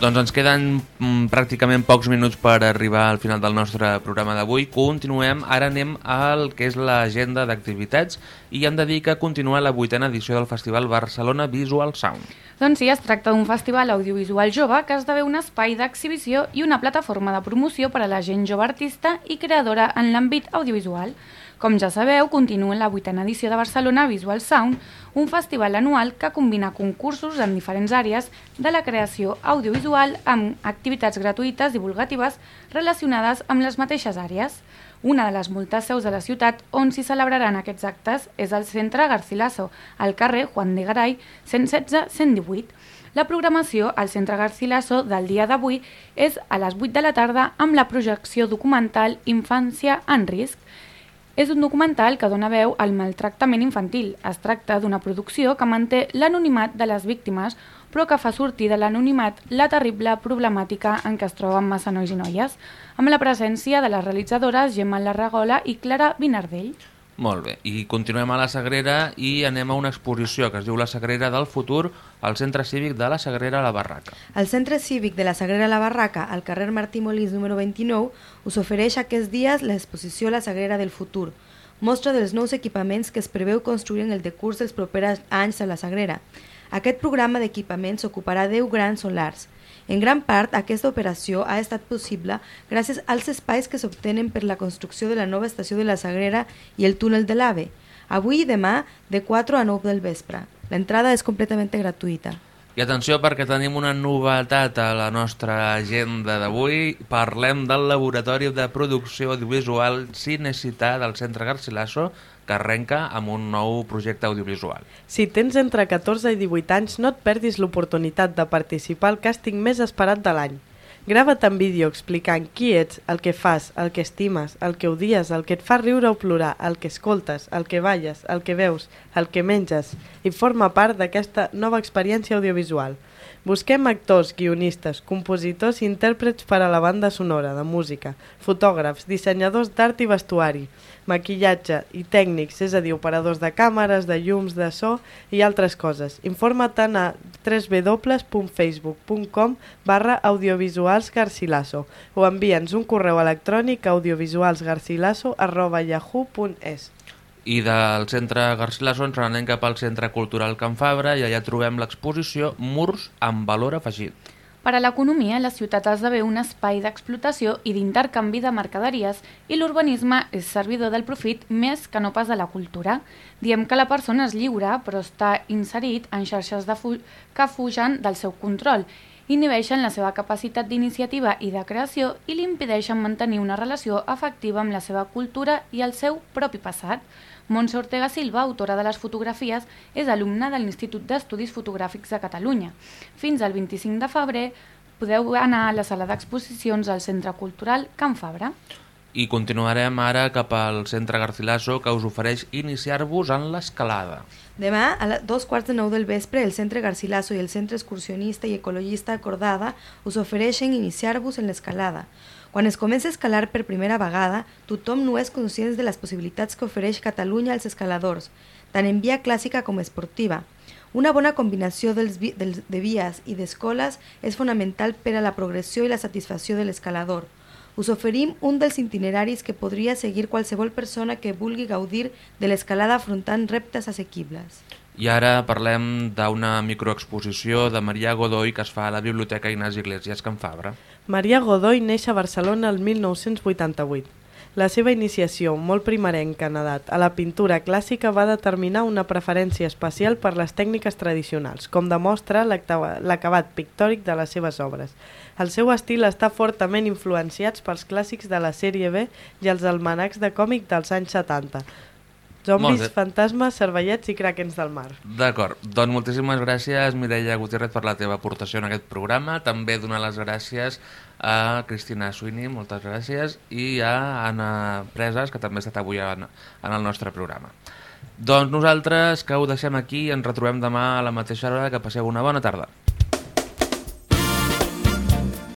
doncs ens queden mm, pràcticament pocs minuts per arribar al final del nostre programa d'avui. Continuem, ara anem al que és l'agenda d'activitats i hem de dir que continua la vuitena edició del Festival Barcelona Visual Sound. Doncs sí, es tracta d'un festival audiovisual jove que esdevé un espai d'exhibició i una plataforma de promoció per a la gent jove artista i creadora en l'àmbit audiovisual. Com ja sabeu, continua la vuitena edició de Barcelona Visual Sound, un festival anual que combina concursos en diferents àrees de la creació audiovisual amb activitats gratuïtes divulgatives relacionades amb les mateixes àrees. Una de les moltes seus de la ciutat on s'hi celebraran aquests actes és el Centre Garcilaso, al carrer Juan de Garay, 116-118. La programació al Centre Garcilaso del dia d'avui és a les 8 de la tarda amb la projecció documental Infància en risc, és un documental que dona veu al maltractament infantil. Es tracta d'una producció que manté l'anonimat de les víctimes, però que fa sortir de l'anonimat la terrible problemàtica en què es troben massa nois i noies, amb la presència de les realitzadores Gemma Larragola i Clara Vinardell. Molt bé, i continuem a la Sagrera i anem a una exposició que es diu La Sagrera del Futur al Centre Cívic de la Sagrera a la Barraca. El Centre Cívic de la Sagrera La Barraca, al carrer Martí Molins número 29, us ofereix aquests dies l'exposició La Sagrera del Futur, mostra dels nous equipaments que es preveu construir en el decurs dels propers anys a la Sagrera. Aquest programa d'equipaments ocuparà 10 grans solars. En gran part, aquesta operació ha estat possible gràcies als espais que s'obtenen per la construcció de la nova estació de la Sagrera i el túnel de l'AVE, avui i demà de 4 a 9 del vespre. L'entrada és completament gratuïta. I atenció perquè tenim una novetat a la nostra agenda d'avui. Parlem del Laboratori de Producció Audiovisual Cinecità del Centre Garcilaso, que arrenca amb un nou projecte audiovisual. Si tens entre 14 i 18 anys, no et perdis l'oportunitat de participar al càsting més esperat de l'any. Grava't en vídeo explicant qui ets, el que fas, el que estimes, el que odies, el que et fa riure o plorar, el que escoltes, el que balles, el que veus, el que menges, i forma part d'aquesta nova experiència audiovisual. Busquem actors, guionistes, compositors i intèrprets per a la banda sonora, de música, fotògrafs, dissenyadors d'art i vestuari, maquillatge i tècnics, és a dir, operadors de càmeres, de llums, de so i altres coses. Informa't a www.facebook.com barra audiovisuals garcilaso o envia'ns un correu electrònic a audiovisualsgarcilaso arroba yahoo.es. I del centre Garcilaso ens n'anem cap al Centre Cultural Can Fabra i allà trobem l'exposició Murs amb valor afegit. Per a l'economia, la ciutat esdevé un espai d'explotació i d'intercanvi de mercaderies i l'urbanisme és servidor del profit més que no pas de la cultura. Diem que la persona és lliure, però està inserit en xarxes de fu que fugen del seu control, inhibeixen la seva capacitat d'iniciativa i de creació i li impedeixen mantenir una relació afectiva amb la seva cultura i el seu propi passat. Montse Ortega Silva, autora de les fotografies, és alumna de l'Institut d'Estudis Fotogràfics de Catalunya. Fins al 25 de febrer podeu anar a la sala d'exposicions al Centre Cultural Can Fabra. I continuarem ara cap al Centre Garcilaso que us ofereix iniciar-vos en l'escalada. Demà, a les dos quarts de nou del vespre, el Centre Garcilaso i el Centre Excursionista i Ecologista Acordada us ofereixen iniciar-vos en l'escalada. Quan es comença a escalar per primera vegada, tothom no és conscient de les possibilitats que ofereix Catalunya als escaladors, tant en via clàssica com esportiva. Una bona combinació dels, dels, de vies i d'escoles és fonamental per a la progressió i la satisfacció de l'escalador. Us oferim un dels itineraris que podria seguir qualsevol persona que vulgui gaudir de l'escalada afrontant reptes assequibles. I ara parlem d'una microexposició de Maria Godoy que es fa a la Biblioteca Ignasi Iglesias Can Fabra. Maria Godoy neix a Barcelona el 1988. La seva iniciació, molt primerenca en edat, a la pintura clàssica va determinar una preferència especial per les tècniques tradicionals, com demostra l'acabat pictòric de les seves obres. El seu estil està fortament influenciat pels clàssics de la sèrie B i els almanacs de còmic dels anys 70, Zombis, fantasmes, cervellets i crakens del mar. D'acord. Doncs moltíssimes gràcies, Mireia Gutiérrez, per la teva aportació en aquest programa. També donar les gràcies a Cristina Suini, moltes gràcies, i a Anna Preses, que també ha estat avui en, en el nostre programa. Doncs nosaltres, que ho deixem aquí, ens retrobem demà a la mateixa hora, que passeu una bona tarda.